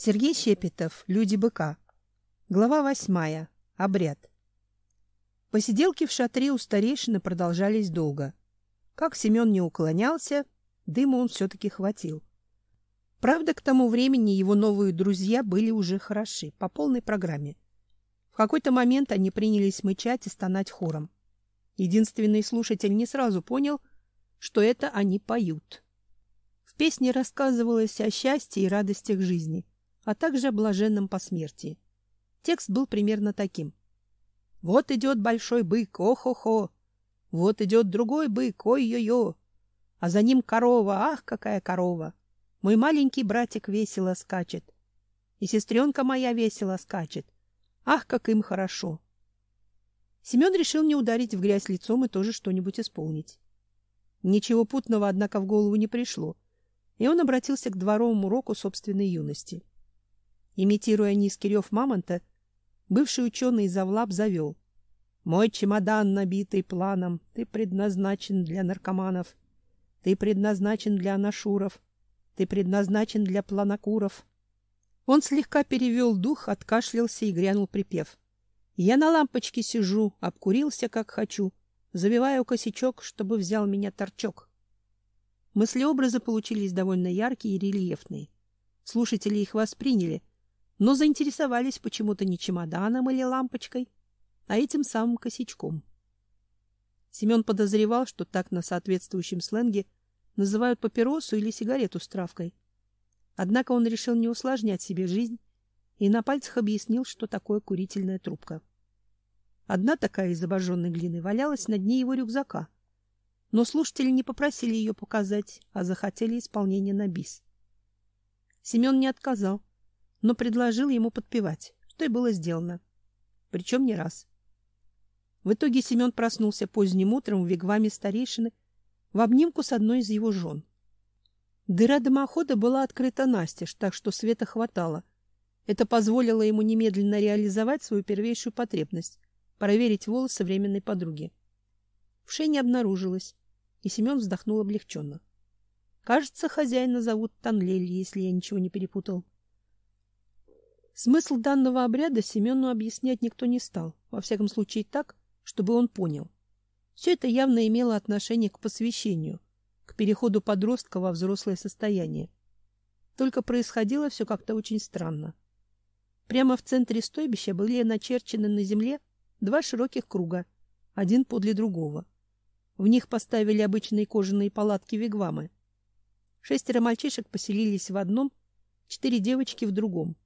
Сергей Щепетов. Люди быка. Глава восьмая. Обряд. Посиделки в шатре у старейшины продолжались долго. Как Семен не уклонялся, дыма он все-таки хватил. Правда, к тому времени его новые друзья были уже хороши, по полной программе. В какой-то момент они принялись мычать и стонать хором. Единственный слушатель не сразу понял, что это они поют. В песне рассказывалось о счастье и радостях жизни — а также блаженном посмертии. Текст был примерно таким. Вот идет большой бык, о-хо-хо. Вот идет другой бык, ой-ё-ё. А за ним корова, ах, какая корова. Мой маленький братик весело скачет. И сестренка моя весело скачет. Ах, как им хорошо. Семен решил не ударить в грязь лицом и тоже что-нибудь исполнить. Ничего путного, однако, в голову не пришло, и он обратился к дворовому уроку собственной юности. Имитируя низкий рев мамонта, бывший ученый из завел. «Мой чемодан, набитый планом, ты предназначен для наркоманов, ты предназначен для анашуров, ты предназначен для планокуров». Он слегка перевел дух, откашлялся и грянул припев. «Я на лампочке сижу, обкурился, как хочу, завиваю косячок, чтобы взял меня торчок». Мысли-образы получились довольно яркие и рельефные. Слушатели их восприняли, но заинтересовались почему-то не чемоданом или лампочкой, а этим самым косячком. Семен подозревал, что так на соответствующем сленге называют папиросу или сигарету с травкой. Однако он решил не усложнять себе жизнь и на пальцах объяснил, что такое курительная трубка. Одна такая из обожженной глины валялась на дне его рюкзака, но слушатели не попросили ее показать, а захотели исполнения на бис. Семен не отказал но предложил ему подпевать, что и было сделано. Причем не раз. В итоге Семен проснулся поздним утром в вигваме старейшины в обнимку с одной из его жен. Дыра дымохода была открыта настежь, так что света хватало. Это позволило ему немедленно реализовать свою первейшую потребность — проверить волосы временной подруги. В не обнаружилось, и Семен вздохнул облегченно. Кажется, хозяина зовут Танлель, если я ничего не перепутал. Смысл данного обряда Семену объяснять никто не стал, во всяком случае так, чтобы он понял. Все это явно имело отношение к посвящению, к переходу подростка во взрослое состояние. Только происходило все как-то очень странно. Прямо в центре стойбища были начерчены на земле два широких круга, один подле другого. В них поставили обычные кожаные палатки-вигвамы. Шестеро мальчишек поселились в одном, четыре девочки в другом.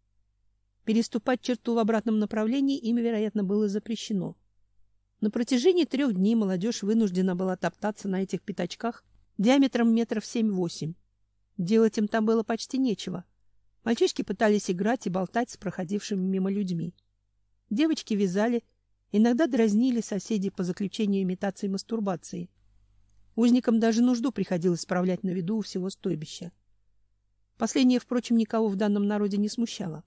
Переступать черту в обратном направлении им, вероятно, было запрещено. На протяжении трех дней молодежь вынуждена была топтаться на этих пятачках диаметром метров семь-восемь. Делать им там было почти нечего. Мальчишки пытались играть и болтать с проходившими мимо людьми. Девочки вязали, иногда дразнили соседей по заключению имитации мастурбации. Узникам даже нужду приходилось справлять на виду у всего стойбища. Последнее, впрочем, никого в данном народе не смущало.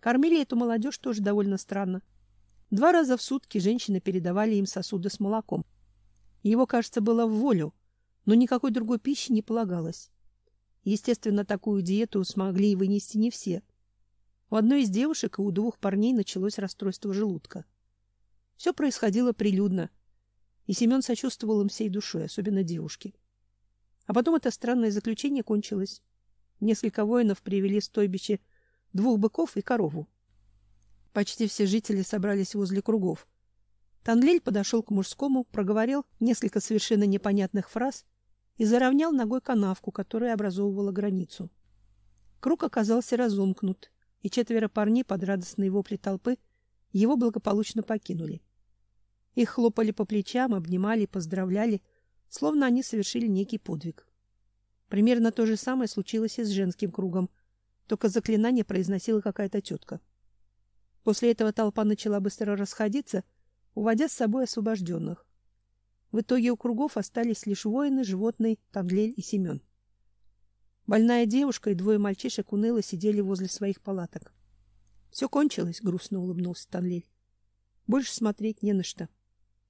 Кормили эту молодежь тоже довольно странно. Два раза в сутки женщины передавали им сосуды с молоком. Его, кажется, было в волю, но никакой другой пищи не полагалось. Естественно, такую диету смогли вынести не все. У одной из девушек и у двух парней началось расстройство желудка. Все происходило прилюдно, и Семен сочувствовал им всей душой, особенно девушке. А потом это странное заключение кончилось. Несколько воинов привели стойбище двух быков и корову. Почти все жители собрались возле кругов. Танлель подошел к мужскому, проговорил несколько совершенно непонятных фраз и заровнял ногой канавку, которая образовывала границу. Круг оказался разомкнут, и четверо парней под радостные вопли толпы его благополучно покинули. Их хлопали по плечам, обнимали, поздравляли, словно они совершили некий подвиг. Примерно то же самое случилось и с женским кругом, только заклинание произносила какая-то тетка. После этого толпа начала быстро расходиться, уводя с собой освобожденных. В итоге у кругов остались лишь воины, животные, Танлель и Семен. Больная девушка и двое мальчишек уныло сидели возле своих палаток. — Все кончилось, — грустно улыбнулся Танлель. — Больше смотреть не на что.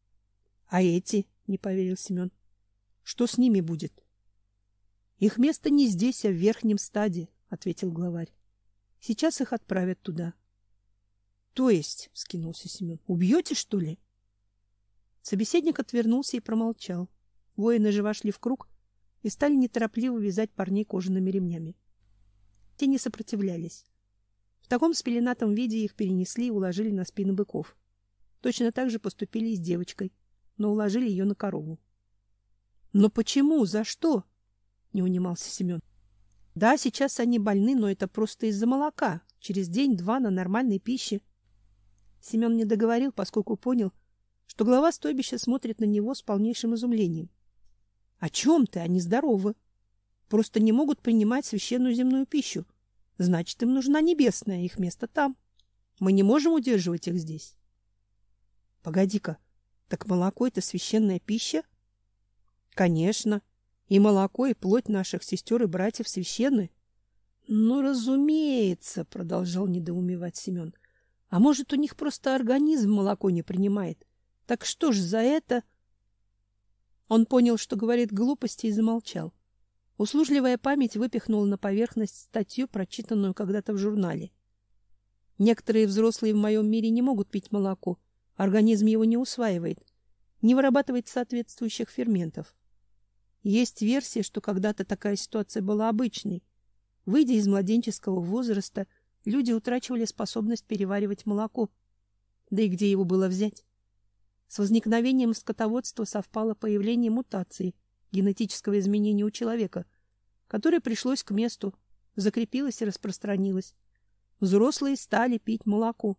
— А эти? — не поверил Семен. — Что с ними будет? — Их место не здесь, а в верхнем стаде, — ответил главарь. Сейчас их отправят туда. — То есть, — вскинулся Семен, — убьете, что ли? Собеседник отвернулся и промолчал. Воины же вошли в круг и стали неторопливо вязать парней кожаными ремнями. Те не сопротивлялись. В таком спеленатом виде их перенесли и уложили на спины быков. Точно так же поступили и с девочкой, но уложили ее на корову. — Но почему? За что? — не унимался Семен. — Да, сейчас они больны, но это просто из-за молока. Через день-два на нормальной пище. Семен не договорил, поскольку понял, что глава стойбища смотрит на него с полнейшим изумлением. — О чем ты? Они здоровы. Просто не могут принимать священную земную пищу. Значит, им нужна небесная, их место там. Мы не можем удерживать их здесь. — Погоди-ка, так молоко — это священная пища? — Конечно. И молоко, и плоть наших сестер и братьев священны. — Ну, разумеется, — продолжал недоумевать Семен. — А может, у них просто организм молоко не принимает? Так что ж за это... Он понял, что говорит глупости, и замолчал. Услужливая память выпихнула на поверхность статью, прочитанную когда-то в журнале. Некоторые взрослые в моем мире не могут пить молоко, организм его не усваивает, не вырабатывает соответствующих ферментов. Есть версия, что когда-то такая ситуация была обычной. Выйдя из младенческого возраста, люди утрачивали способность переваривать молоко. Да и где его было взять? С возникновением скотоводства совпало появление мутации, генетического изменения у человека, которое пришлось к месту, закрепилось и распространилось. Взрослые стали пить молоко.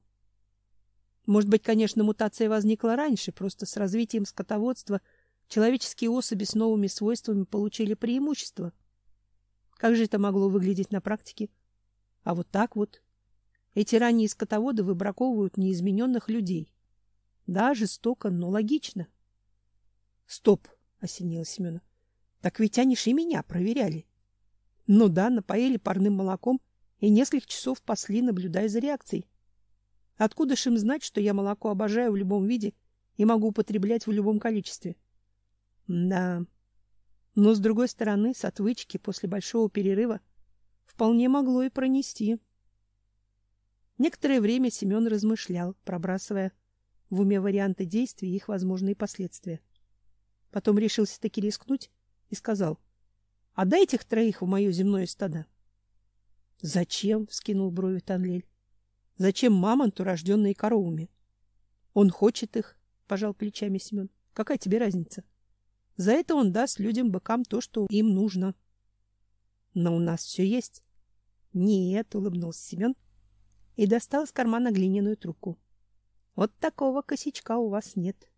Может быть, конечно, мутация возникла раньше, просто с развитием скотоводства человеческие особи с новыми свойствами получили преимущество. Как же это могло выглядеть на практике? А вот так вот. Эти ранние скотоводы выбраковывают неизмененных людей. Да, жестоко, но логично. Стоп, осенило Семена. Так ведь они ж и меня проверяли. Ну да, напоили парным молоком и несколько часов пасли, наблюдая за реакцией. Откуда ж им знать, что я молоко обожаю в любом виде и могу употреблять в любом количестве? Да. Но с другой стороны, с отвычки после большого перерыва вполне могло и пронести. Некоторое время Семен размышлял, пробрасывая в уме варианты действий и их возможные последствия. Потом решился таки рискнуть и сказал: "Отдай этих троих в мое земное стадо". "Зачем?" вскинул брови Танлель. "Зачем мамонту, рожденные коровами?" "Он хочет их", пожал плечами Семен. "Какая тебе разница? За это он даст людям быкам то, что им нужно". "Но у нас все есть". "Нет", улыбнулся Семен и достал из кармана глиняную трубку. Вот такого косячка у вас нет.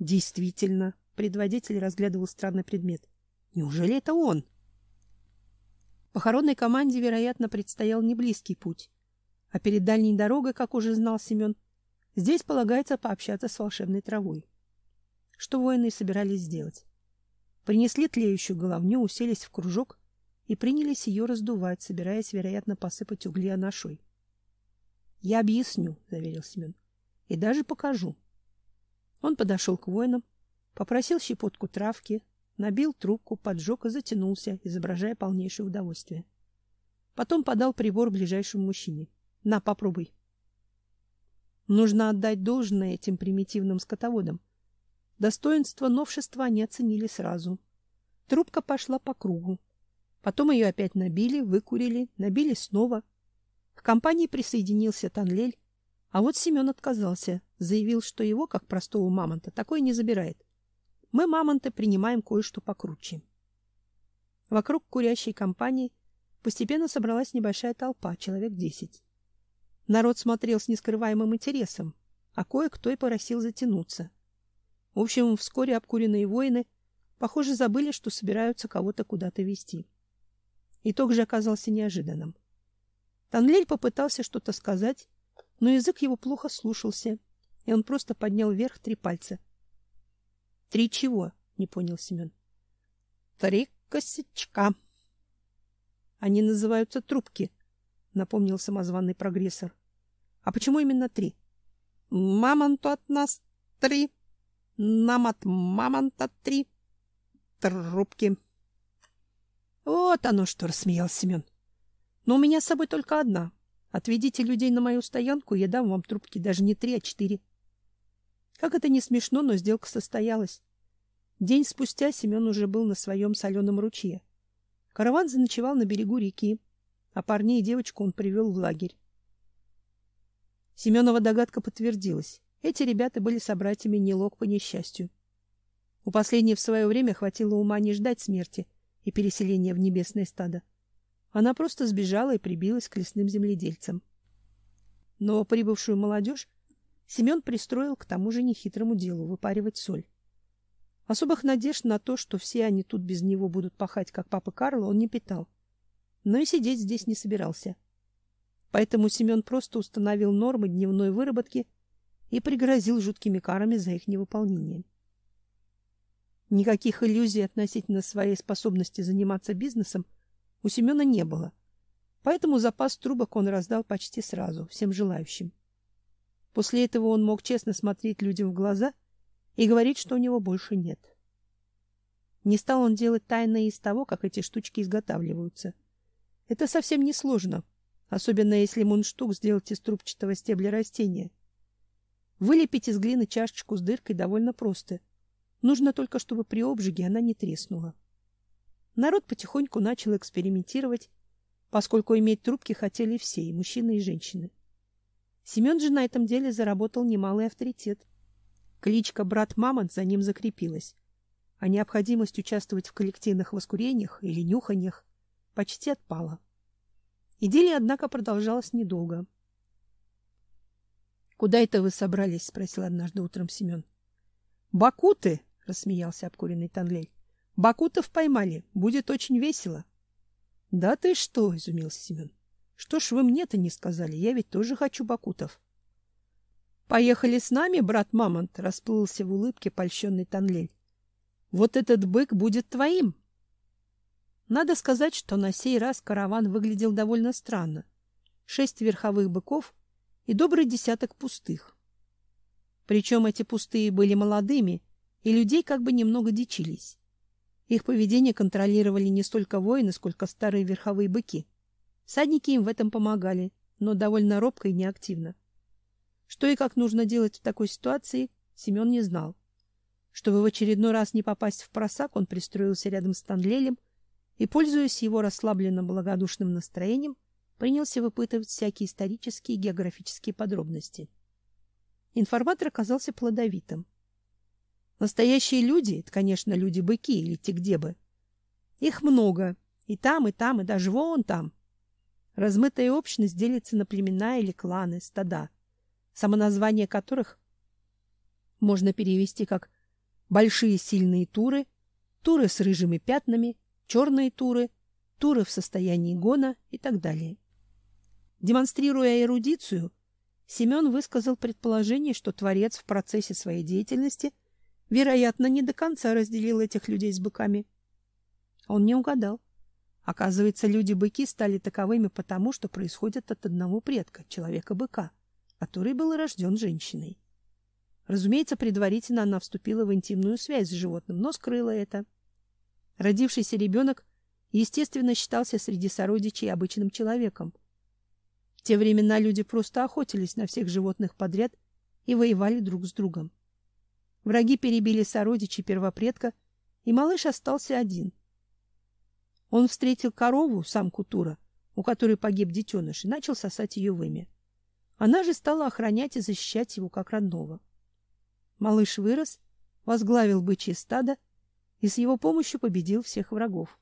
Действительно, предводитель разглядывал странный предмет. Неужели это он? Похоронной команде, вероятно, предстоял неблизкий путь. А перед дальней дорогой, как уже знал Семен, здесь полагается пообщаться с волшебной травой. Что воины собирались сделать? Принесли тлеющую головню, уселись в кружок и принялись ее раздувать, собираясь, вероятно, посыпать угли анашой. — Я объясню, — заверил Семен и даже покажу. Он подошел к воинам, попросил щепотку травки, набил трубку, поджег и затянулся, изображая полнейшее удовольствие. Потом подал прибор ближайшему мужчине. На, попробуй. Нужно отдать должное этим примитивным скотоводам. Достоинство новшества они оценили сразу. Трубка пошла по кругу. Потом ее опять набили, выкурили, набили снова. К компании присоединился Танлель, а вот Семен отказался, заявил, что его, как простого мамонта, такой не забирает. Мы, мамонты, принимаем кое-что покруче. Вокруг курящей компании постепенно собралась небольшая толпа, человек десять. Народ смотрел с нескрываемым интересом, а кое-кто и просил затянуться. В общем, вскоре обкуренные воины, похоже, забыли, что собираются кого-то куда-то вести. Итог же оказался неожиданным. Танлель попытался что-то сказать, но язык его плохо слушался, и он просто поднял вверх три пальца. — Три чего? — не понял Семен. — Три косячка. — Они называются трубки, — напомнил самозваный прогрессор. — А почему именно три? — Мамонту от нас три, нам от мамонта три. Трубки. — Вот оно что, — рассмеялся Семен. — Но у меня с собой только одна. Отведите людей на мою стоянку, я дам вам трубки даже не три, а четыре. Как это не смешно, но сделка состоялась. День спустя Семен уже был на своем соленом ручье. Караван заночевал на берегу реки, а парней и девочку он привел в лагерь. Семенова догадка подтвердилась. Эти ребята были собратьями Нелок по несчастью. У последней в свое время хватило ума не ждать смерти и переселения в небесное стадо. Она просто сбежала и прибилась к лесным земледельцам. Но прибывшую молодежь Семен пристроил к тому же нехитрому делу выпаривать соль. Особых надежд на то, что все они тут без него будут пахать, как папа Карло, он не питал. Но и сидеть здесь не собирался. Поэтому Семен просто установил нормы дневной выработки и пригрозил жуткими карами за их невыполнение. Никаких иллюзий относительно своей способности заниматься бизнесом у Семена не было. Поэтому запас трубок он раздал почти сразу, всем желающим. После этого он мог честно смотреть людям в глаза и говорить, что у него больше нет. Не стал он делать тайное из того, как эти штучки изготавливаются. Это совсем не сложно, особенно если мундштук сделать из трубчатого стебля растения. Вылепить из глины чашечку с дыркой довольно просто. Нужно только, чтобы при обжиге она не треснула. Народ потихоньку начал экспериментировать, поскольку иметь трубки хотели все, и мужчины, и женщины. Семен же на этом деле заработал немалый авторитет. Кличка «Брат Мамонт» за ним закрепилась, а необходимость участвовать в коллективных воскурениях или нюханиях почти отпала. Идиллия, однако, продолжалась недолго. — Куда это вы собрались? — спросил однажды утром Семен. — Бакуты! — рассмеялся обкуренный Танлель. — Бакутов поймали. Будет очень весело. — Да ты что? — изумился Семен. — Что ж вы мне-то не сказали? Я ведь тоже хочу бакутов. — Поехали с нами, брат Мамонт, расплылся в улыбке польщенный Танлель. Вот этот бык будет твоим. Надо сказать, что на сей раз караван выглядел довольно странно. Шесть верховых быков и добрый десяток пустых. Причем эти пустые были молодыми, и людей как бы немного дичились. Их поведение контролировали не столько воины, сколько старые верховые быки. Садники им в этом помогали, но довольно робко и неактивно. Что и как нужно делать в такой ситуации, Семен не знал. Чтобы в очередной раз не попасть в просак, он пристроился рядом с Танлелем и, пользуясь его расслабленным благодушным настроением, принялся выпытывать всякие исторические и географические подробности. Информатор оказался плодовитым. Настоящие люди — это, конечно, люди-быки или тигдебы. Их много, и там, и там, и даже вон там. Размытая общность делится на племена или кланы, стада — самоназвание которых можно перевести как большие сильные туры, туры с рыжими пятнами, черные туры, туры в состоянии гона и так далее. Демонстрируя эрудицию, Семен высказал предположение, что творец в процессе своей деятельности, вероятно, не до конца разделил этих людей с быками. Он не угадал. Оказывается, люди-быки стали таковыми потому, что происходят от одного предка, человека-быка который был рожден женщиной. Разумеется, предварительно она вступила в интимную связь с животным, но скрыла это. Родившийся ребенок, естественно, считался среди сородичей обычным человеком. В те времена люди просто охотились на всех животных подряд и воевали друг с другом. Враги перебили сородичей первопредка, и малыш остался один. Он встретил корову, самку Тура, у которой погиб детеныш, и начал сосать ее вымя. Она же стала охранять и защищать его как родного. Малыш вырос, возглавил бычье стадо и с его помощью победил всех врагов.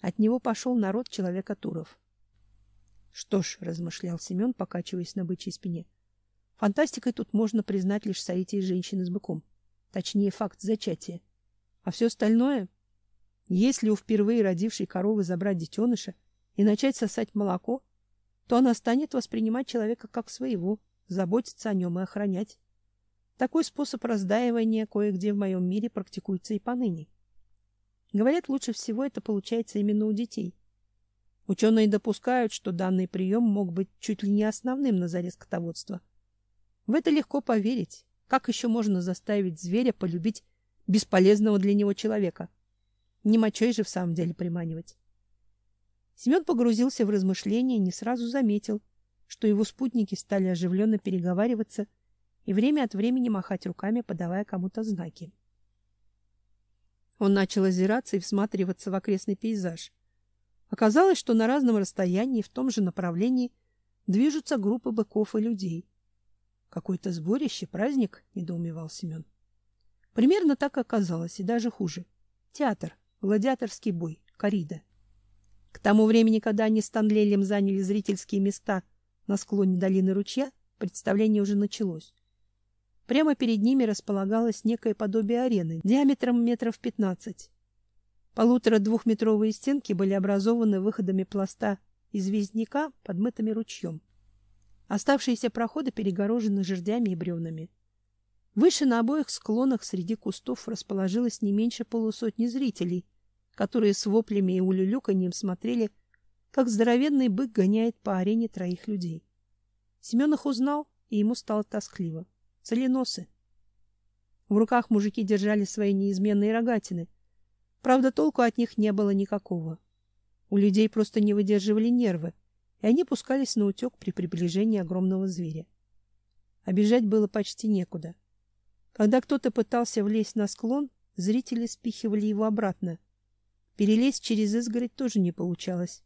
От него пошел народ человека Туров. Что ж, размышлял Семен, покачиваясь на бычьей спине. Фантастикой тут можно признать лишь соитие женщины с быком, точнее факт зачатия. А все остальное, если у впервые родившей коровы забрать детеныша и начать сосать молоко, то она станет воспринимать человека как своего, заботиться о нем и охранять. Такой способ раздаивания кое-где в моем мире практикуется и поныне. Говорят, лучше всего это получается именно у детей. Ученые допускают, что данный прием мог быть чуть ли не основным на заре скотоводства. В это легко поверить. Как еще можно заставить зверя полюбить бесполезного для него человека? Не мочой же в самом деле приманивать. Семен погрузился в размышления и не сразу заметил, что его спутники стали оживленно переговариваться и время от времени махать руками, подавая кому-то знаки. Он начал озираться и всматриваться в окрестный пейзаж. Оказалось, что на разном расстоянии в том же направлении движутся группы быков и людей. Какое-то сборище, праздник, недоумевал Семен. Примерно так оказалось, и даже хуже. Театр, гладиаторский бой, корида. К тому времени, когда они с Танлелем заняли зрительские места на склоне долины ручья, представление уже началось. Прямо перед ними располагалось некое подобие арены диаметром метров пятнадцать. Полутора-двухметровые стенки были образованы выходами пласта известняка, подмытыми ручьем. Оставшиеся проходы перегорожены жердями и бревнами. Выше на обоих склонах среди кустов расположилось не меньше полусотни зрителей, которые с воплями и улюлюканьем смотрели, как здоровенный бык гоняет по арене троих людей. Семен их узнал, и ему стало тоскливо. Целеносы. В руках мужики держали свои неизменные рогатины. Правда, толку от них не было никакого. У людей просто не выдерживали нервы, и они пускались на утек при приближении огромного зверя. Обежать было почти некуда. Когда кто-то пытался влезть на склон, зрители спихивали его обратно. Перелезть через изгородь тоже не получалось,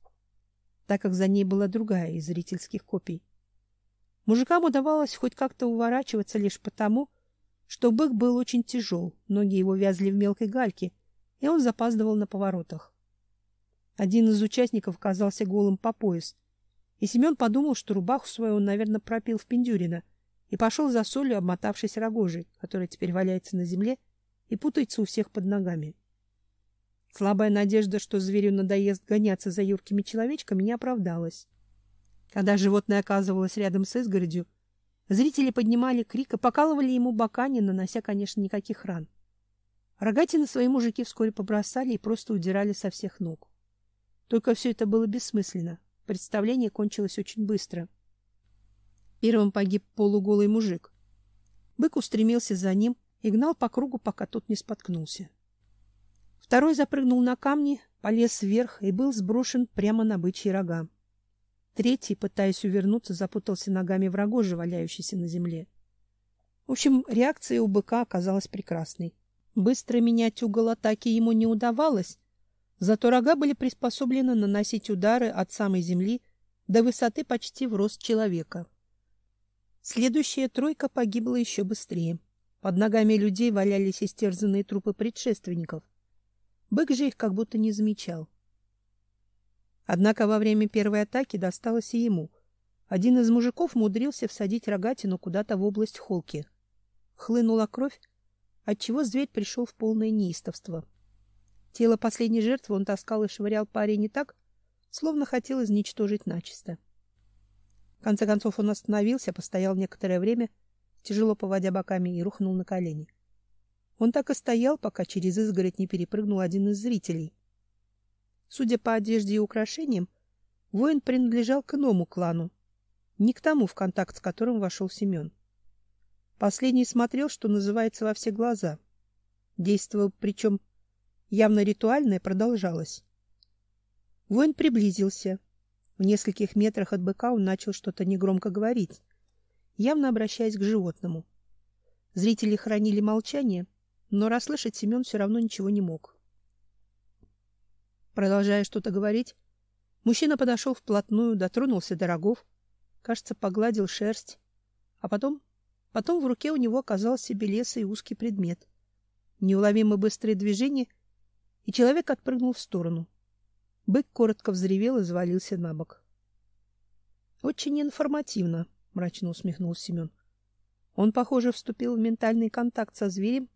так как за ней была другая из зрительских копий. Мужикам удавалось хоть как-то уворачиваться лишь потому, что бык был очень тяжел, ноги его вязли в мелкой гальке, и он запаздывал на поворотах. Один из участников казался голым по пояс, и Семен подумал, что рубаху свою он, наверное, пропил в Пиндюрино, и пошел за солью, обмотавшись рогожей, которая теперь валяется на земле и путается у всех под ногами. Слабая надежда, что зверю надоест гоняться за юркими человечками, не оправдалась. Когда животное оказывалось рядом с изгородью, зрители поднимали крик и покалывали ему бока, не нанося, конечно, никаких ран. Рогатины свои мужики вскоре побросали и просто удирали со всех ног. Только все это было бессмысленно. Представление кончилось очень быстро. Первым погиб полуголый мужик. Бык устремился за ним и гнал по кругу, пока тот не споткнулся. Второй запрыгнул на камни, полез вверх и был сброшен прямо на бычьи рога. Третий, пытаясь увернуться, запутался ногами в рогоже, валяющейся на земле. В общем, реакция у быка оказалась прекрасной. Быстро менять угол атаки ему не удавалось, зато рога были приспособлены наносить удары от самой земли до высоты почти в рост человека. Следующая тройка погибла еще быстрее. Под ногами людей валялись истерзанные трупы предшественников. Бык же их как будто не замечал. Однако во время первой атаки досталось и ему. Один из мужиков умудрился всадить рогатину куда-то в область холки. Хлынула кровь, отчего зверь пришел в полное неистовство. Тело последней жертвы он таскал и швырял по арене так, словно хотел изничтожить начисто. В конце концов он остановился, постоял некоторое время, тяжело поводя боками, и рухнул на колени. Он так и стоял, пока через изгородь не перепрыгнул один из зрителей. Судя по одежде и украшениям, воин принадлежал к иному клану, не к тому, в контакт с которым вошел Семен. Последний смотрел, что называется, во все глаза. Действовал, причем явно ритуальное продолжалось. Воин приблизился. В нескольких метрах от быка он начал что-то негромко говорить, явно обращаясь к животному. Зрители хранили молчание, но расслышать Семен все равно ничего не мог. Продолжая что-то говорить, мужчина подошел вплотную, дотронулся до рогов, кажется, погладил шерсть, а потом, потом в руке у него оказался белесый узкий предмет. Неуловимо быстрые движения, и человек отпрыгнул в сторону. Бык коротко взревел и завалился на бок. Очень информативно, мрачно усмехнулся Семен. Он, похоже, вступил в ментальный контакт со зверем,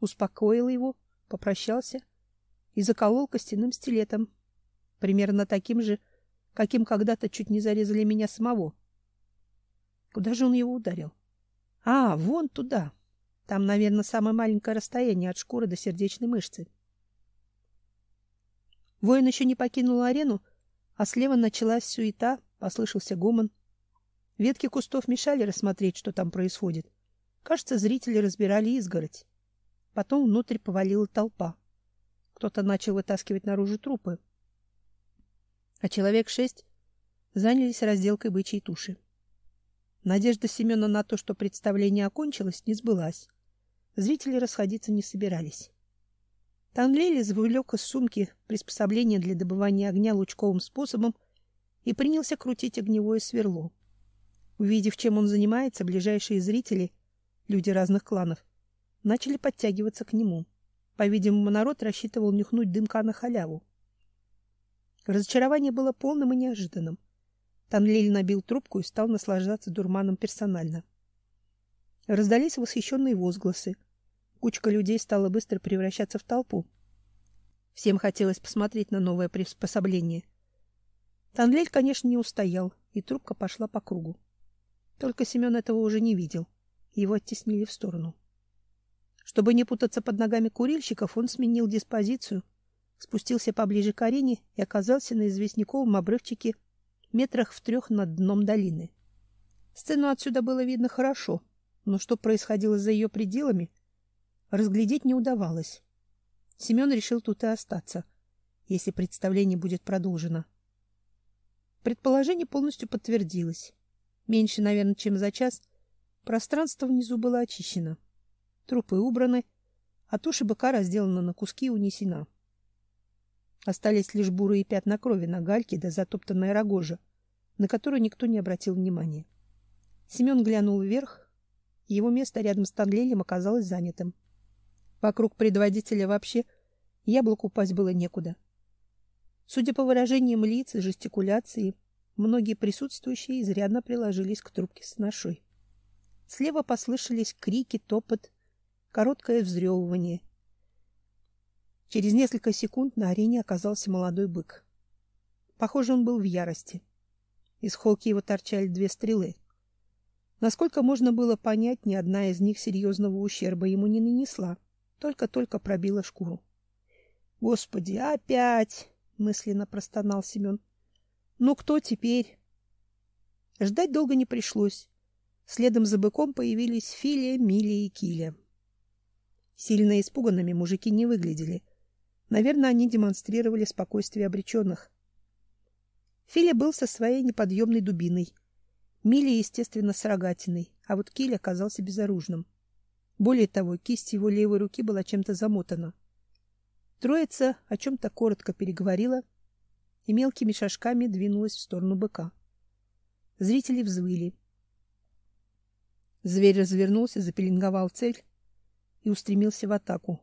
успокоил его, попрощался — и заколол костяным стилетом, примерно таким же, каким когда-то чуть не зарезали меня самого. Куда же он его ударил? А, вон туда. Там, наверное, самое маленькое расстояние от шкуры до сердечной мышцы. Воин еще не покинул арену, а слева началась суета, послышался гомон. Ветки кустов мешали рассмотреть, что там происходит. Кажется, зрители разбирали изгородь. Потом внутрь повалила толпа. Кто-то начал вытаскивать наружу трупы. а человек шесть занялись разделкой бычьей туши. Надежда Семена на то, что представление окончилось, не сбылась. Зрители расходиться не собирались. Танлель извлек из сумки приспособление для добывания огня лучковым способом и принялся крутить огневое сверло. Увидев, чем он занимается, ближайшие зрители, люди разных кланов, начали подтягиваться к нему. По-видимому, народ рассчитывал нюхнуть дымка на халяву. Разочарование было полным и неожиданным. Танлиль набил трубку и стал наслаждаться дурманом персонально. Раздались восхищенные возгласы. Кучка людей стала быстро превращаться в толпу. Всем хотелось посмотреть на новое приспособление. Танлель, конечно, не устоял, и трубка пошла по кругу. Только Семен этого уже не видел. Его оттеснили в сторону. Чтобы не путаться под ногами курильщиков, он сменил диспозицию, спустился поближе к арене и оказался на известняковом обрывчике метрах в трех над дном долины. Сцену отсюда было видно хорошо, но что происходило за ее пределами, разглядеть не удавалось. Семен решил тут и остаться, если представление будет продолжено. Предположение полностью подтвердилось. Меньше, наверное, чем за час пространство внизу было очищено. Трупы убраны, а туша быка разделана на куски и унесена. Остались лишь бурые пятна крови на гальке да затоптанная рогожа, на которую никто не обратил внимания. Семен глянул вверх, его место рядом с Танлелем оказалось занятым. Вокруг предводителя вообще яблоку упасть было некуда. Судя по выражениям лиц и жестикуляции, многие присутствующие изрядно приложились к трубке с ношой. Слева послышались крики, топот, короткое взрёвывание. Через несколько секунд на арене оказался молодой бык. Похоже, он был в ярости. Из холки его торчали две стрелы. Насколько можно было понять, ни одна из них серьезного ущерба ему не нанесла, только-только пробила шкуру. Господи, опять, мысленно простонал Семен. Ну кто теперь? Ждать долго не пришлось. Следом за быком появились Филия, Милия и Киля. Сильно испуганными мужики не выглядели. Наверное, они демонстрировали спокойствие обреченных. Филя был со своей неподъемной дубиной. Миля, естественно, с рогатиной, а вот Киль оказался безоружным. Более того, кисть его левой руки была чем-то замотана. Троица о чем-то коротко переговорила и мелкими шажками двинулась в сторону быка. Зрители взвыли. Зверь развернулся, запеленговал цель и устремился в атаку.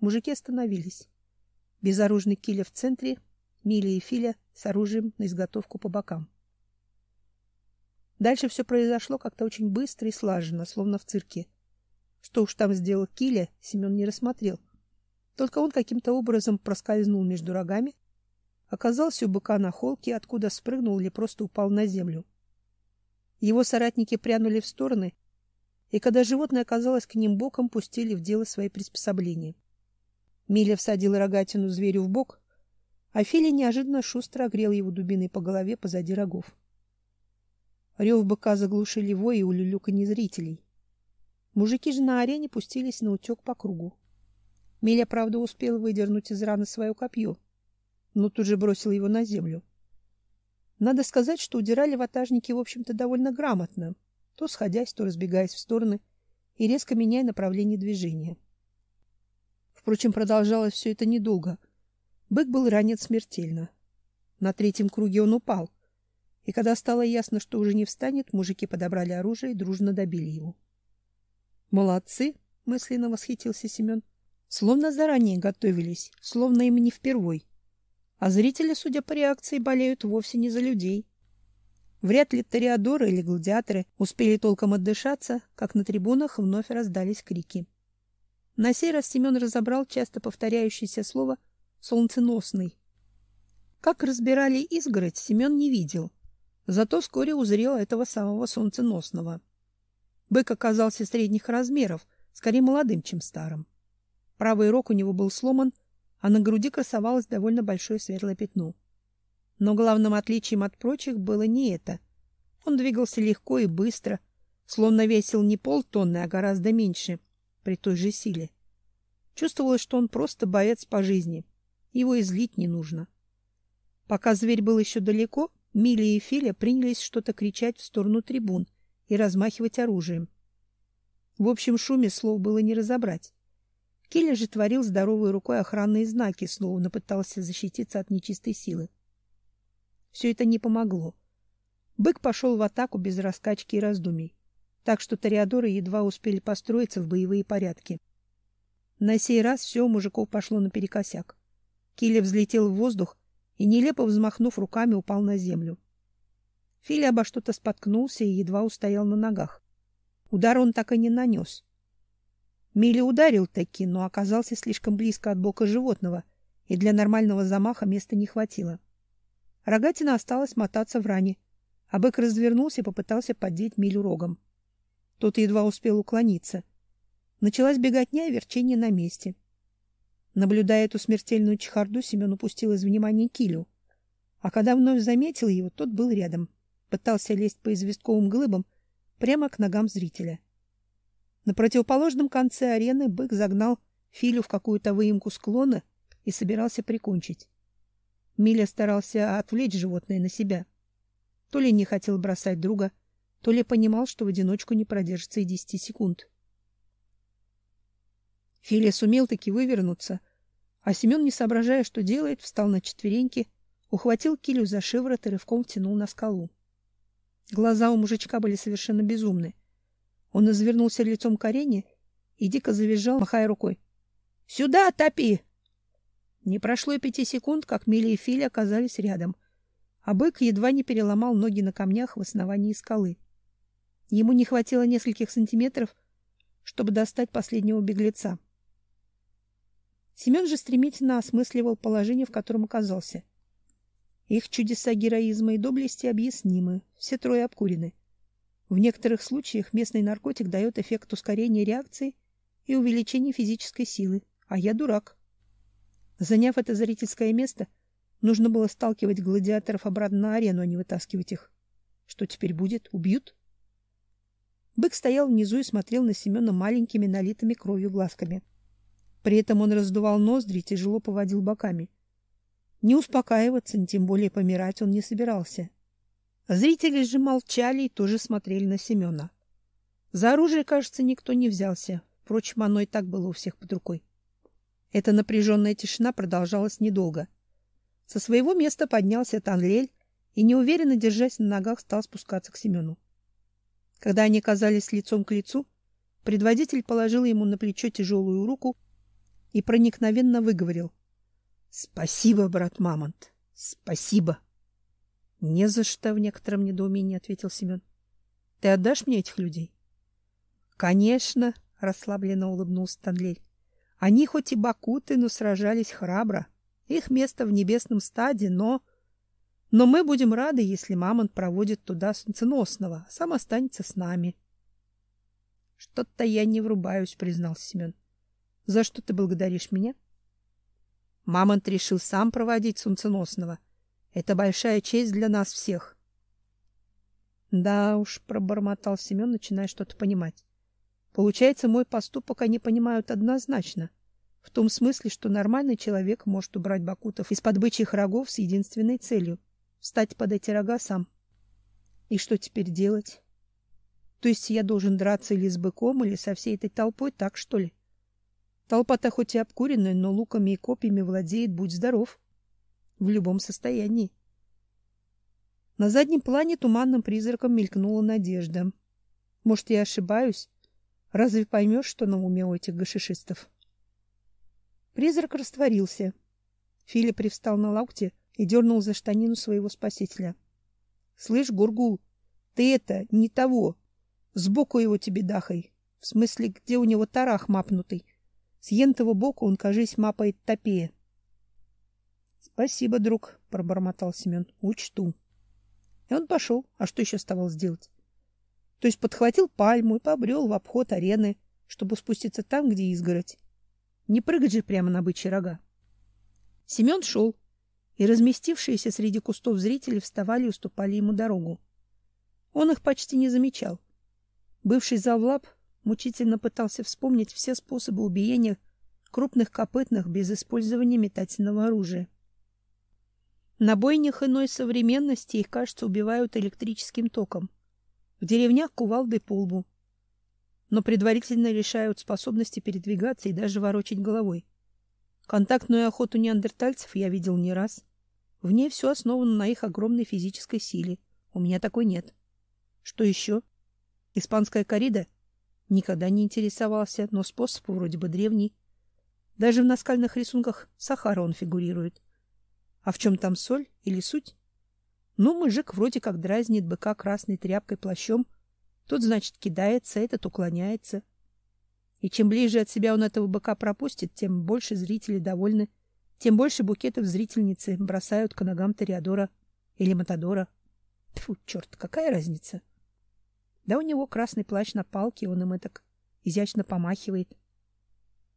Мужики остановились. Безоружный Киля в центре, Миля и Филя с оружием на изготовку по бокам. Дальше все произошло как-то очень быстро и слаженно, словно в цирке. Что уж там сделал Киля, Семен не рассмотрел. Только он каким-то образом проскользнул между рогами, оказался у быка на холке, откуда спрыгнул или просто упал на землю. Его соратники прянули в стороны, и когда животное оказалось к ним боком, пустили в дело свои приспособления. Миля всадила рогатину зверю в бок, Филя неожиданно шустро огрел его дубиной по голове позади рогов. Рев быка заглушили вой и улюлюканье зрителей. Мужики же на арене пустились на утек по кругу. Миля, правда, успел выдернуть из раны свое копье, но тут же бросил его на землю. Надо сказать, что удирали ватажники, в общем-то, довольно грамотно то сходясь, то разбегаясь в стороны и резко меняя направление движения. Впрочем, продолжалось все это недолго. Бык был ранен смертельно. На третьем круге он упал, и когда стало ясно, что уже не встанет, мужики подобрали оружие и дружно добили его. Молодцы, мысленно восхитился Семен. Словно заранее готовились, словно им не впервой. А зрители, судя по реакции, болеют вовсе не за людей. Вряд ли ториадоры или гладиаторы успели толком отдышаться, как на трибунах вновь раздались крики. На сей раз Семен разобрал часто повторяющееся слово «солнценосный». Как разбирали изгородь, Семен не видел, зато вскоре узрел этого самого солнценосного. Бык оказался средних размеров, скорее молодым, чем старым. Правый рог у него был сломан, а на груди красовалось довольно большое светлое пятно. Но главным отличием от прочих было не это. Он двигался легко и быстро, словно весил не полтонны, а гораздо меньше, при той же силе. Чувствовалось, что он просто боец по жизни. Его излить не нужно. Пока зверь был еще далеко, Мили и Филя принялись что-то кричать в сторону трибун и размахивать оружием. В общем шуме слов было не разобрать. Килли же творил здоровой рукой охранные знаки, словно пытался защититься от нечистой силы. Все это не помогло. Бык пошел в атаку без раскачки и раздумий, так что ториадоры едва успели построиться в боевые порядки. На сей раз все у мужиков пошло наперекосяк. Килли взлетел в воздух и, нелепо взмахнув руками, упал на землю. Фили обо что-то споткнулся и едва устоял на ногах. Удар он так и не нанес. Мили ударил таки, но оказался слишком близко от бока животного, и для нормального замаха места не хватило. Рогатина осталась мотаться в ране, а бык развернулся и попытался поддеть Милю рогом. Тот едва успел уклониться. Началась беготня и верчение на месте. Наблюдая эту смертельную чехарду, Семен упустил из внимания Килю. А когда вновь заметил его, тот был рядом. Пытался лезть по известковым глыбам прямо к ногам зрителя. На противоположном конце арены бык загнал Филю в какую-то выемку склона и собирался прикончить. Миля старался отвлечь животное на себя. То ли не хотел бросать друга, то ли понимал, что в одиночку не продержится и десяти секунд. Филя сумел таки вывернуться, а Семен, не соображая, что делает, встал на четвереньки, ухватил Килю за шиворот и рывком втянул на скалу. Глаза у мужичка были совершенно безумны. Он извернулся лицом к арене и дико завизжал, махая рукой. «Сюда, топи!» Не прошло и пяти секунд, как Мили и Филя оказались рядом, а бык едва не переломал ноги на камнях в основании скалы. Ему не хватило нескольких сантиметров, чтобы достать последнего беглеца. Семен же стремительно осмысливал положение, в котором оказался. Их чудеса героизма и доблести объяснимы, все трое обкурены. В некоторых случаях местный наркотик дает эффект ускорения реакции и увеличения физической силы, а я дурак. Заняв это зрительское место, нужно было сталкивать гладиаторов обратно на арену, а не вытаскивать их. Что теперь будет? Убьют? Бык стоял внизу и смотрел на Семена маленькими налитыми кровью глазками. При этом он раздувал ноздри и тяжело поводил боками. Не успокаиваться, ни тем более помирать он не собирался. Зрители же молчали и тоже смотрели на Семена. За оружие, кажется, никто не взялся. Впрочем, оно и так было у всех под рукой. Эта напряженная тишина продолжалась недолго. Со своего места поднялся Танлель и, неуверенно держась на ногах, стал спускаться к Семену. Когда они оказались лицом к лицу, предводитель положил ему на плечо тяжелую руку и проникновенно выговорил. — Спасибо, брат Мамонт, спасибо. — Не за что, — в некотором недоумении ответил Семен. — Ты отдашь мне этих людей? — Конечно, — расслабленно улыбнулся Танлель. Они хоть и бакуты, но сражались храбро. Их место в небесном стаде, но... Но мы будем рады, если Мамонт проводит туда Солнценосного, а сам останется с нами. — Что-то я не врубаюсь, — признался Семен. — За что ты благодаришь меня? — Мамонт решил сам проводить Солнценосного. Это большая честь для нас всех. — Да уж, — пробормотал Семен, начиная что-то понимать. Получается, мой поступок они понимают однозначно. В том смысле, что нормальный человек может убрать бакутов из-под бычьих рогов с единственной целью — встать под эти рога сам. И что теперь делать? То есть я должен драться или с быком, или со всей этой толпой, так что ли? Толпа-то хоть и обкуренная, но луками и копьями владеет, будь здоров. В любом состоянии. На заднем плане туманным призраком мелькнула надежда. Может, я ошибаюсь, Разве поймешь, что на уме у этих гашишистов? Призрак растворился. Филипп привстал на локте и дернул за штанину своего спасителя. — Слышь, Гургул, ты это, не того. Сбоку его тебе дахай. В смысле, где у него тарах мапнутый. С ентого боку он, кажись, мапает топее. — Спасибо, друг, — пробормотал Семен. — Учту. И он пошел. А что еще оставалось делать? То есть подхватил пальму и побрел в обход арены, чтобы спуститься там, где изгородь. Не прыгать же прямо на бычьи рога. Семен шел, и разместившиеся среди кустов зрители вставали и уступали ему дорогу. Он их почти не замечал. Бывший завлаб мучительно пытался вспомнить все способы убиения крупных копытных без использования метательного оружия. На бойнях иной современности их, кажется, убивают электрическим током. В деревнях кувалдой по лбу. Но предварительно лишают способности передвигаться и даже ворочать головой. Контактную охоту неандертальцев я видел не раз. В ней все основано на их огромной физической силе. У меня такой нет. Что еще? Испанская корида? Никогда не интересовался, но способ вроде бы древний. Даже в наскальных рисунках Сахара он фигурирует. А в чем там соль или суть? Ну, мужик вроде как дразнит быка красной тряпкой плащом. Тот, значит, кидается, этот уклоняется. И чем ближе от себя он этого быка пропустит, тем больше зрители довольны, тем больше букетов зрительницы бросают к ногам Ториадора или Матадора. Тьфу, черт, какая разница? Да у него красный плащ на палке, он им так изящно помахивает.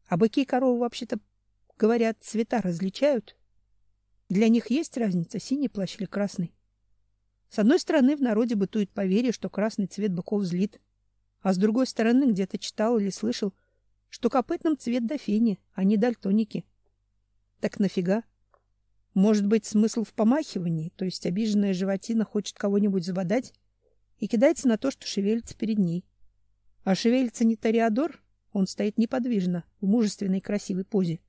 А быки и коровы вообще-то, говорят, цвета различают. Для них есть разница, синий плащ или красный. С одной стороны, в народе бытует поверье, что красный цвет быков злит, а с другой стороны, где-то читал или слышал, что копытным цвет до фени, а не дальтоники. Так нафига? Может быть, смысл в помахивании, то есть обиженная животина хочет кого-нибудь забодать и кидается на то, что шевелится перед ней. А шевелится не Тореадор, он стоит неподвижно, в мужественной красивой позе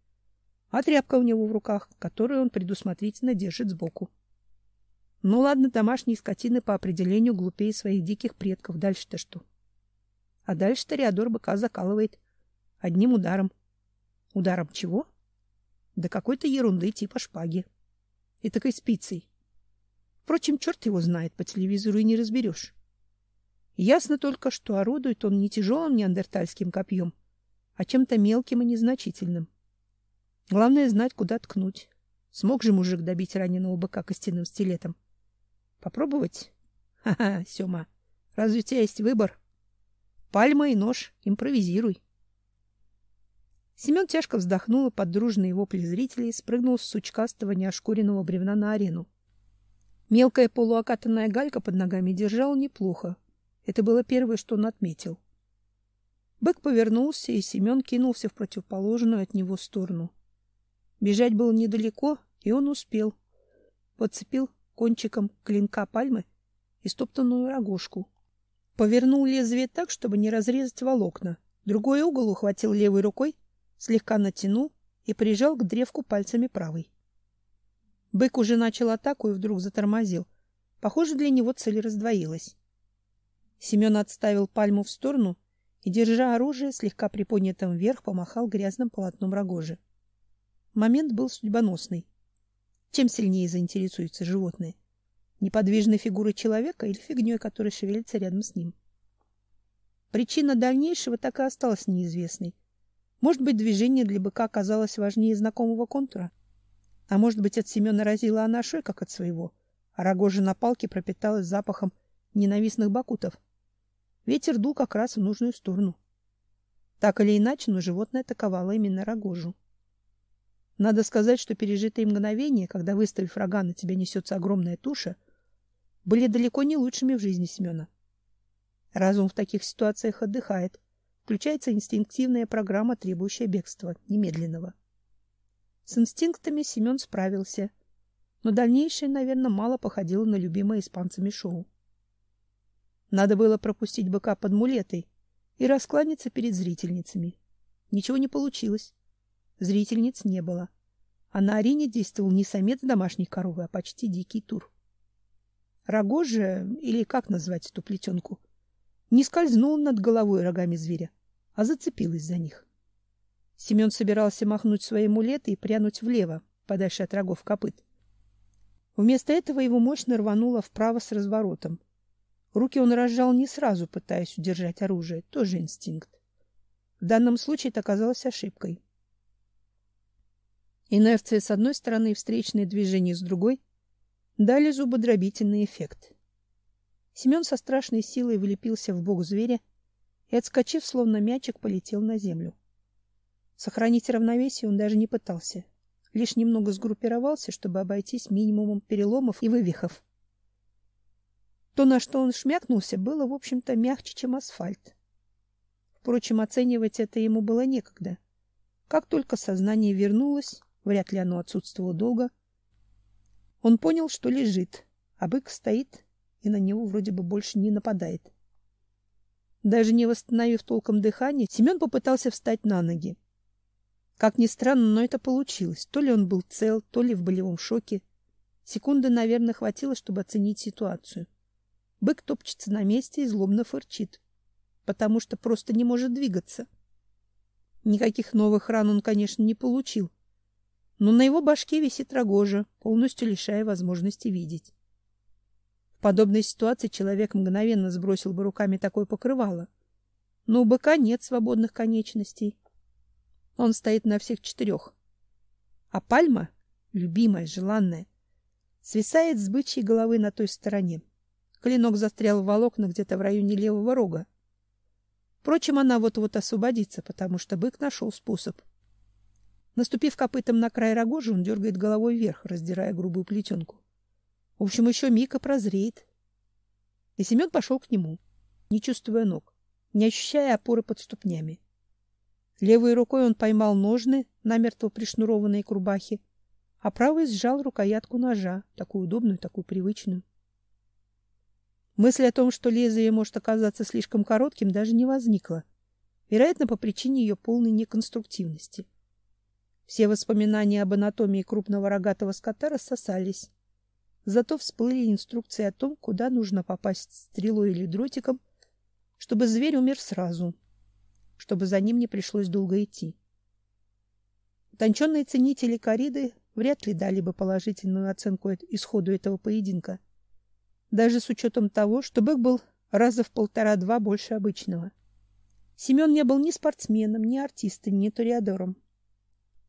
а тряпка у него в руках, которую он предусмотрительно держит сбоку. Ну ладно, домашние скотины по определению глупее своих диких предков. Дальше-то что? А дальше Тореадор быка закалывает одним ударом. Ударом чего? Да какой-то ерунды типа шпаги. И такой спицей. Впрочем, черт его знает, по телевизору и не разберешь. Ясно только, что орудует он не тяжелым неандертальским копьем, а чем-то мелким и незначительным. Главное знать, куда ткнуть. Смог же мужик добить раненого быка костяным стилетом? Попробовать? Ха-ха, Сёма, разве у тебя есть выбор? Пальма и нож, импровизируй. Семен тяжко вздохнул и под дружные вопли зрителей спрыгнул с сучкастого неошкуренного бревна на арену. Мелкая полуокатанная галька под ногами держал неплохо. Это было первое, что он отметил. Бык повернулся, и Семен кинулся в противоположную от него сторону. Бежать было недалеко, и он успел. Подцепил кончиком клинка пальмы истоптанную рогожку. Повернул лезвие так, чтобы не разрезать волокна. Другой угол ухватил левой рукой, слегка натянул и прижал к древку пальцами правой. Бык уже начал атаку и вдруг затормозил. Похоже, для него цель раздвоилась. Семен отставил пальму в сторону и, держа оружие, слегка приподнятым вверх, помахал грязным полотном рогожи. Момент был судьбоносный. Чем сильнее заинтересуется животное? Неподвижной фигурой человека или фигней, которая шевелится рядом с ним? Причина дальнейшего так и осталась неизвестной. Может быть, движение для быка оказалось важнее знакомого контура? А может быть, от Семена разила она шой, как от своего, а рогожа на палке пропиталась запахом ненавистных бакутов. Ветер дул как раз в нужную сторону. Так или иначе, но животное атаковало именно рогожу. Надо сказать, что пережитые мгновения, когда, выставив рога, на тебя несется огромная туша, были далеко не лучшими в жизни Семена. Разум в таких ситуациях отдыхает. Включается инстинктивная программа, требующая бегства, немедленного. С инстинктами Семен справился, но дальнейшее, наверное, мало походило на любимое испанцами шоу. Надо было пропустить быка под мулетой и раскланяться перед зрительницами. Ничего не получилось. Зрительниц не было. А на арене действовал не самец домашней коровы, а почти дикий тур. Рогожа, или как назвать эту плетенку, не скользнула над головой рогами зверя, а зацепилась за них. Семен собирался махнуть своей мулетой и прянуть влево, подальше от рогов копыт. Вместо этого его мощно рвануло вправо с разворотом. Руки он разжал не сразу, пытаясь удержать оружие, тоже инстинкт. В данном случае это оказалось ошибкой. Инерция с одной стороны и встречные движения с другой дали зубодробительный эффект. Семен со страшной силой влепился в бок зверя и, отскочив, словно мячик, полетел на землю. Сохранить равновесие он даже не пытался, лишь немного сгруппировался, чтобы обойтись минимумом переломов и вывихов. То, на что он шмякнулся, было, в общем-то, мягче, чем асфальт. Впрочем, оценивать это ему было некогда. Как только сознание вернулось, вряд ли оно отсутствовало долго, Он понял, что лежит, а бык стоит и на него вроде бы больше не нападает. Даже не восстановив толком дыхание, Семен попытался встать на ноги. Как ни странно, но это получилось. То ли он был цел, то ли в болевом шоке. Секунды, наверное, хватило, чтобы оценить ситуацию. Бык топчется на месте и злобно фырчит, потому что просто не может двигаться. Никаких новых ран он, конечно, не получил, но на его башке висит рогожа, полностью лишая возможности видеть. В подобной ситуации человек мгновенно сбросил бы руками такое покрывало. Но у быка нет свободных конечностей. Он стоит на всех четырех. А пальма, любимая, желанная, свисает с бычьей головы на той стороне. Клинок застрял в волокнах где-то в районе левого рога. Впрочем, она вот-вот освободится, потому что бык нашел способ. Наступив копытом на край рогожи, он дергает головой вверх, раздирая грубую плетенку. В общем, еще Мика прозреет. И Семен пошел к нему, не чувствуя ног, не ощущая опоры под ступнями. Левой рукой он поймал ножны, намертво пришнурованные к рубахе, а правой сжал рукоятку ножа, такую удобную, такую привычную. Мысль о том, что лезвие может оказаться слишком коротким, даже не возникла, вероятно, по причине ее полной неконструктивности. Все воспоминания об анатомии крупного рогатого скота рассосались. Зато всплыли инструкции о том, куда нужно попасть стрелой или дротиком, чтобы зверь умер сразу, чтобы за ним не пришлось долго идти. Утонченные ценители кориды вряд ли дали бы положительную оценку исходу этого поединка, даже с учетом того, что бык был раза в полтора-два больше обычного. Семен не был ни спортсменом, ни артистом, ни ториадором.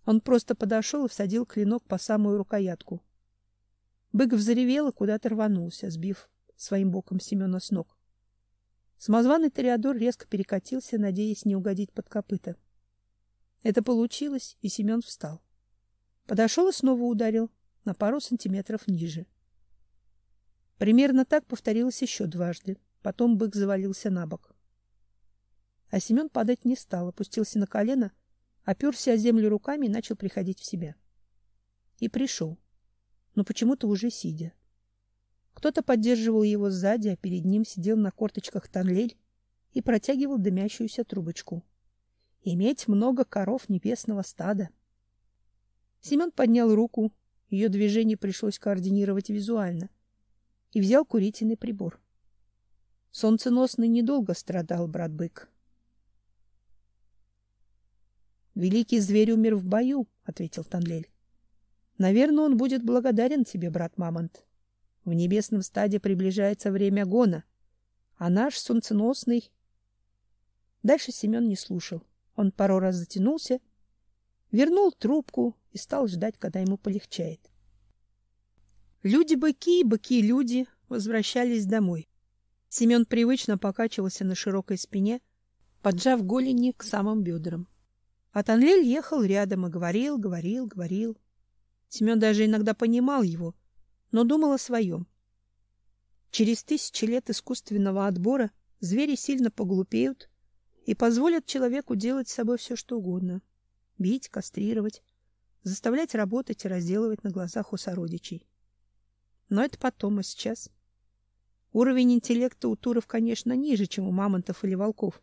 Он просто подошел и всадил клинок по самую рукоятку. Бык взревел и куда-то рванулся, сбив своим боком Семена с ног. Самозваный Тореадор резко перекатился, надеясь не угодить под копыта. Это получилось, и Семен встал. Подошел и снова ударил на пару сантиметров ниже. Примерно так повторилось еще дважды. Потом бык завалился на бок. А Семен падать не стал, опустился на колено, оперся о землю руками и начал приходить в себя. И пришел но почему-то уже сидя. Кто-то поддерживал его сзади, а перед ним сидел на корточках Танлель и протягивал дымящуюся трубочку. Иметь много коров небесного стада. Семен поднял руку, ее движение пришлось координировать визуально, и взял курительный прибор. Солнценосный недолго страдал брат-бык. Великий зверь умер в бою, ответил Танлель. Наверное, он будет благодарен тебе, брат Мамонт. В небесном стаде приближается время гона, а наш солнценосный... Дальше Семен не слушал. Он пару раз затянулся, вернул трубку и стал ждать, когда ему полегчает. Люди-быки и быки-люди возвращались домой. Семен привычно покачивался на широкой спине, поджав голени к самым бедрам. А Танлель ехал рядом и говорил, говорил, говорил. Семен даже иногда понимал его, но думал о своем. Через тысячи лет искусственного отбора звери сильно поглупеют и позволят человеку делать с собой все, что угодно. Бить, кастрировать, заставлять работать и разделывать на глазах у сородичей. Но это потом, а сейчас. Уровень интеллекта у туров, конечно, ниже, чем у мамонтов или волков,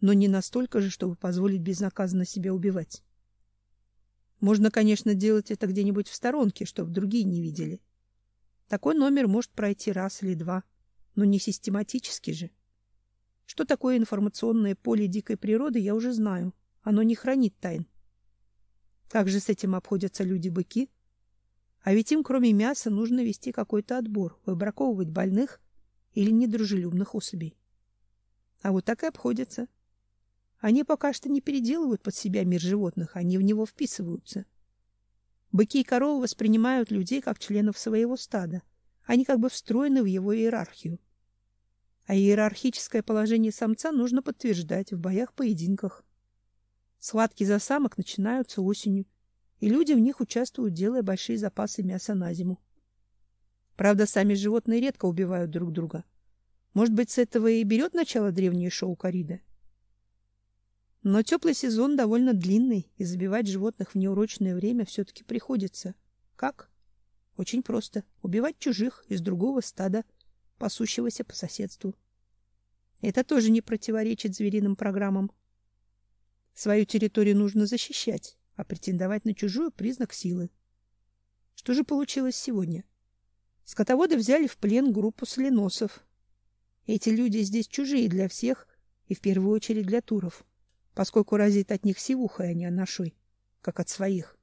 но не настолько же, чтобы позволить безнаказанно себя убивать. Можно, конечно, делать это где-нибудь в сторонке, чтобы другие не видели. Такой номер может пройти раз или два, но не систематически же. Что такое информационное поле дикой природы, я уже знаю. Оно не хранит тайн. Как же с этим обходятся люди-быки? А ведь им, кроме мяса, нужно вести какой-то отбор, выбраковывать больных или недружелюбных особей. А вот так и обходятся. Они пока что не переделывают под себя мир животных, они в него вписываются. Быки и коровы воспринимают людей как членов своего стада. Они как бы встроены в его иерархию. А иерархическое положение самца нужно подтверждать в боях-поединках. Схватки за самок начинаются осенью, и люди в них участвуют, делая большие запасы мяса на зиму. Правда, сами животные редко убивают друг друга. Может быть, с этого и берет начало древнее шоу корида? Но теплый сезон довольно длинный, и забивать животных в неурочное время все таки приходится. Как? Очень просто. Убивать чужих из другого стада, пасущегося по соседству. Это тоже не противоречит звериным программам. Свою территорию нужно защищать, а претендовать на чужую — признак силы. Что же получилось сегодня? Скотоводы взяли в плен группу соленосов. Эти люди здесь чужие для всех и в первую очередь для туров, поскольку разит от них сивухой, а не анашой, как от своих.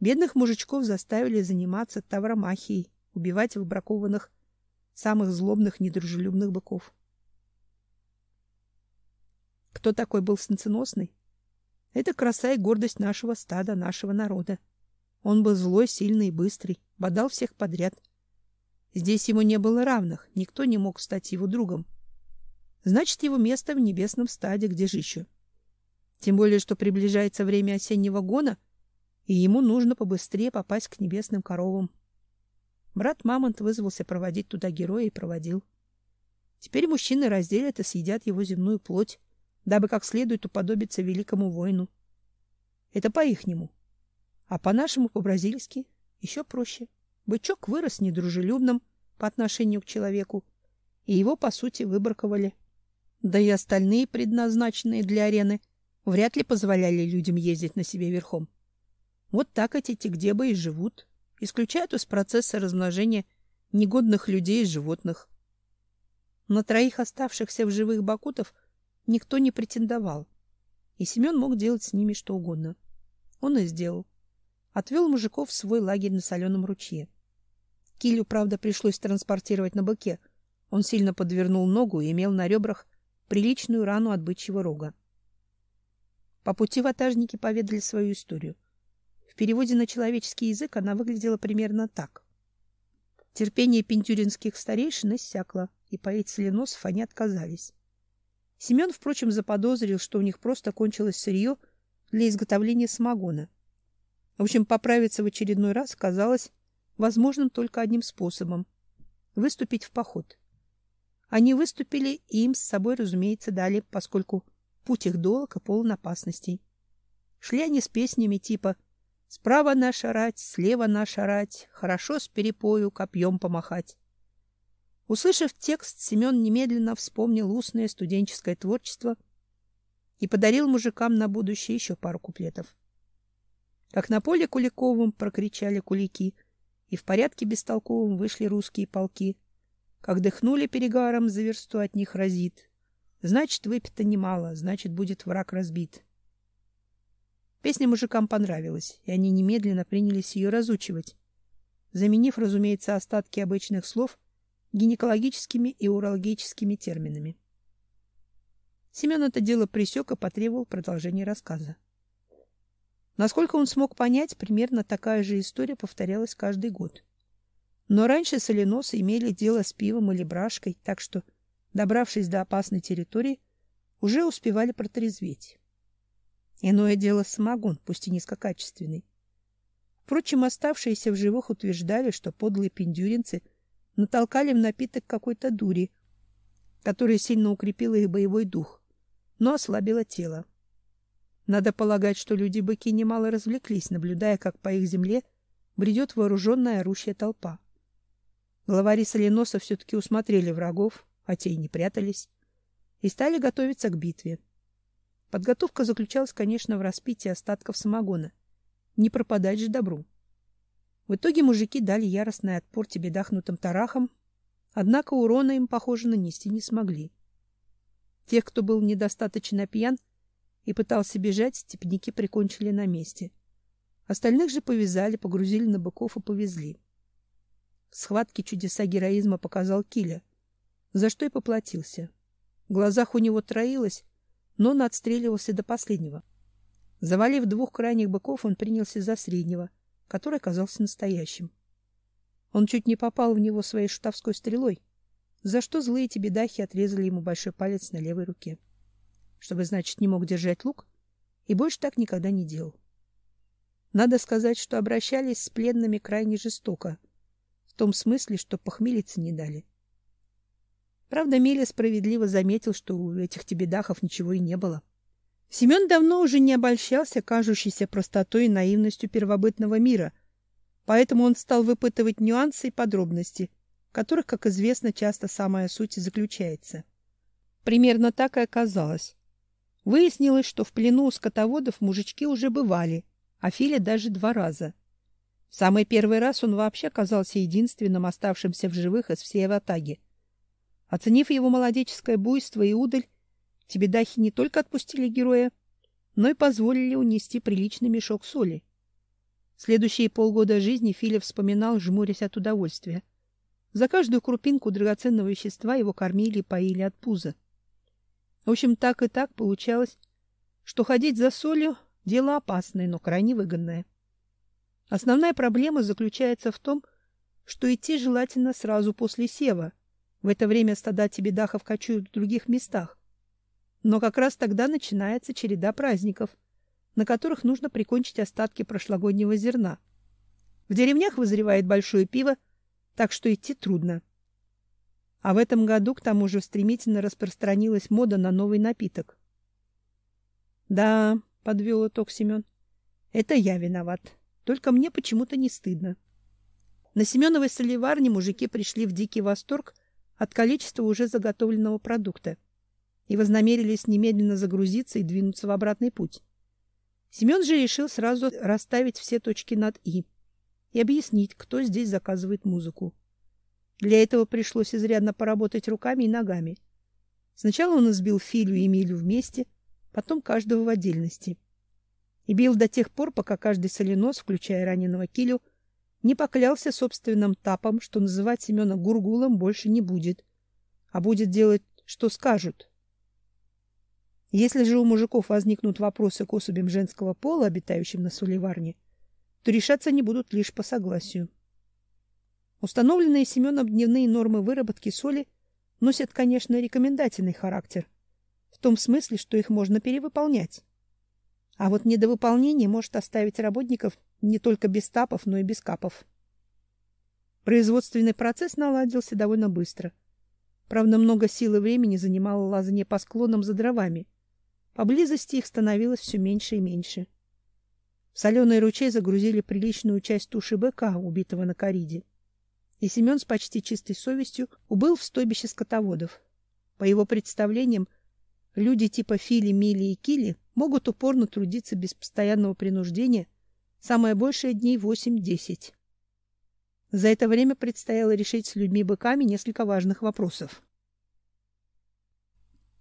Бедных мужичков заставили заниматься тавромахией, убивать выбракованных самых злобных недружелюбных быков. Кто такой был станценосный? Это краса и гордость нашего стада, нашего народа. Он был злой, сильный и быстрый, бодал всех подряд. Здесь ему не было равных, никто не мог стать его другом. Значит, его место в небесном стаде, где же еще? Тем более, что приближается время осеннего гона, и ему нужно побыстрее попасть к небесным коровам. Брат Мамонт вызвался проводить туда героя и проводил. Теперь мужчины разделят и съедят его земную плоть, дабы как следует уподобиться великому воину. Это по-ихнему. А по-нашему, по-бразильски, еще проще. Бычок вырос недружелюбным по отношению к человеку, и его, по сути, выбраковали. Да и остальные, предназначенные для арены, вряд ли позволяли людям ездить на себе верхом. Вот так эти тигдебы и живут, исключают из процесса размножения негодных людей и животных. На троих оставшихся в живых бакутов никто не претендовал, и Семен мог делать с ними что угодно. Он и сделал. Отвел мужиков в свой лагерь на соленом ручье. Килю, правда, пришлось транспортировать на быке. Он сильно подвернул ногу и имел на ребрах приличную рану от бычьего рога. По пути ватажники поведали свою историю. В переводе на человеческий язык она выглядела примерно так. Терпение пентюринских старейшин иссякло, и поить соленосов они отказались. Семен, впрочем, заподозрил, что у них просто кончилось сырье для изготовления самогона. В общем, поправиться в очередной раз казалось возможным только одним способом — выступить в поход. Они выступили, и им с собой, разумеется, дали, поскольку путь их долг и полон опасностей. Шли они с песнями типа «Справа наша рать, слева наша рать, хорошо с перепою копьем помахать». Услышав текст, Семен немедленно вспомнил устное студенческое творчество и подарил мужикам на будущее еще пару куплетов. Как на поле Куликовым прокричали кулики, и в порядке бестолковым вышли русские полки. Как дыхнули перегаром, за версту от них разит. Значит, выпито немало, значит, будет враг разбит. Песня мужикам понравилась, и они немедленно принялись ее разучивать, заменив, разумеется, остатки обычных слов гинекологическими и урологическими терминами. Семен это дело пресек и потребовал продолжения рассказа. Насколько он смог понять, примерно такая же история повторялась каждый год. Но раньше соленосы имели дело с пивом или брашкой, так что, добравшись до опасной территории, уже успевали протрезветь. Иное дело самогон, пусть и низкокачественный. Впрочем, оставшиеся в живых утверждали, что подлые пиндюринцы — натолкали в напиток какой-то дури, которая сильно укрепила их боевой дух, но ослабила тело. Надо полагать, что люди-быки немало развлеклись, наблюдая, как по их земле бредет вооруженная орущая толпа. Главари соленоса все-таки усмотрели врагов, хотя и не прятались, и стали готовиться к битве. Подготовка заключалась, конечно, в распитии остатков самогона. Не пропадать же добру. В итоге мужики дали яростный отпор тебедахнутым тарахам, однако урона им, похоже, нанести не смогли. Тех, кто был недостаточно пьян и пытался бежать, степняки прикончили на месте. Остальных же повязали, погрузили на быков и повезли. В схватке чудеса героизма показал Киля, за что и поплатился. В глазах у него троилось, но он отстреливался до последнего. Завалив двух крайних быков, он принялся за среднего — который оказался настоящим. Он чуть не попал в него своей шутовской стрелой, за что злые тебедахи отрезали ему большой палец на левой руке. Чтобы, значит, не мог держать лук, и больше так никогда не делал. Надо сказать, что обращались с пленными крайне жестоко, в том смысле, что похмелиться не дали. Правда, Миля справедливо заметил, что у этих тебедахов ничего и не было. — Семен давно уже не обольщался кажущейся простотой и наивностью первобытного мира, Поэтому он стал выпытывать нюансы и подробности, в которых, как известно, часто самая суть заключается. Примерно так и оказалось. Выяснилось, что в плену у скотоводов мужички уже бывали, а Филя даже два раза. В самый первый раз он вообще оказался единственным оставшимся в живых из всей ватаги. Оценив его молодеческое буйство и удаль, Тибедахи не только отпустили героя, но и позволили унести приличный мешок соли. Следующие полгода жизни Филя вспоминал, жмурясь от удовольствия. За каждую крупинку драгоценного вещества его кормили и поили от пуза. В общем, так и так получалось, что ходить за солью — дело опасное, но крайне выгодное. Основная проблема заключается в том, что идти желательно сразу после сева. В это время стада тебедахов кочуют в других местах. Но как раз тогда начинается череда праздников, на которых нужно прикончить остатки прошлогоднего зерна. В деревнях вызревает большое пиво, так что идти трудно. А в этом году к тому же стремительно распространилась мода на новый напиток. Да, подвел итог Семен. Это я виноват. Только мне почему-то не стыдно. На Семеновой солеварне мужики пришли в дикий восторг от количества уже заготовленного продукта и вознамерились немедленно загрузиться и двинуться в обратный путь. Семен же решил сразу расставить все точки над «и» и объяснить, кто здесь заказывает музыку. Для этого пришлось изрядно поработать руками и ногами. Сначала он избил Филю и Эмилю вместе, потом каждого в отдельности. И бил до тех пор, пока каждый соленос, включая раненого Килю, не поклялся собственным тапом, что называть Семена Гургулом больше не будет, а будет делать, что скажут. Если же у мужиков возникнут вопросы к особям женского пола, обитающим на Суливарне, то решаться они будут лишь по согласию. Установленные Семеном дневные нормы выработки соли носят, конечно, рекомендательный характер, в том смысле, что их можно перевыполнять. А вот недовыполнение может оставить работников не только без тапов, но и без капов. Производственный процесс наладился довольно быстро. Правда, много сил и времени занимало лазание по склонам за дровами. Поблизости их становилось все меньше и меньше. В соленый ручей загрузили приличную часть туши быка, убитого на кориде и Семен с почти чистой совестью убыл в стойбище скотоводов. По его представлениям, люди типа Фили, Мили и Кили могут упорно трудиться без постоянного принуждения самое большее дней восемь-десять. За это время предстояло решить с людьми-быками несколько важных вопросов.